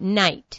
night.